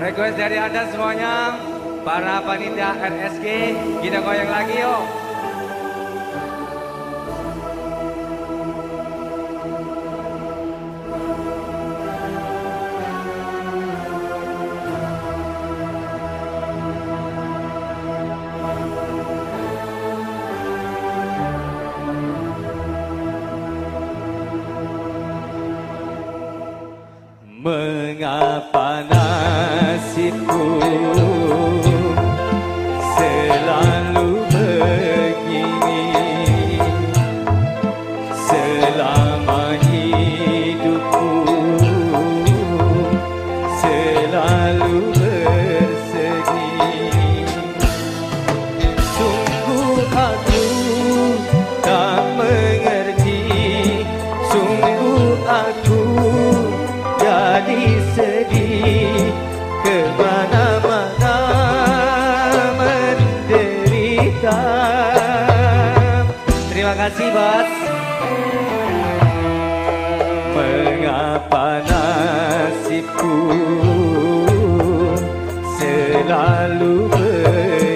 Request dari anda semuanya, para panitia RSG, kita goyang lagi yuk. mengapa nasibku selalu begini selama hidupku selalu begini. kasih bos Mengapa nasibku selalu ber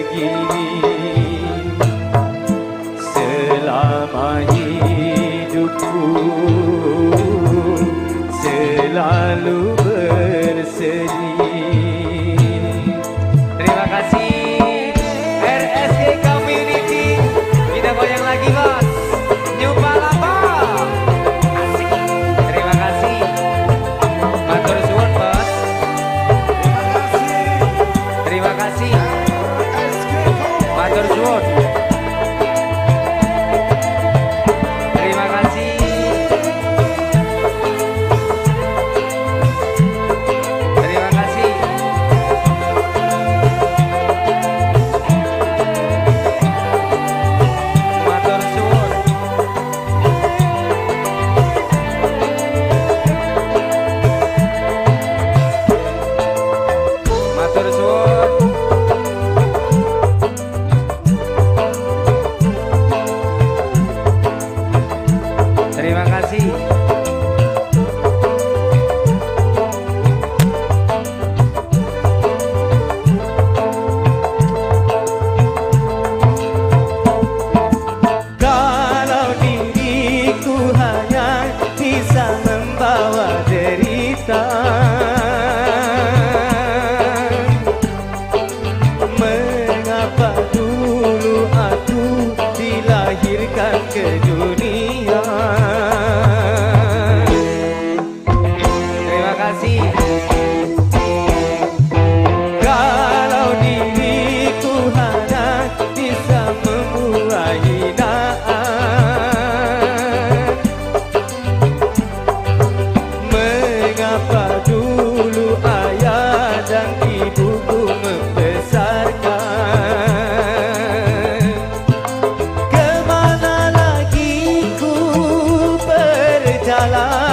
জ্বালা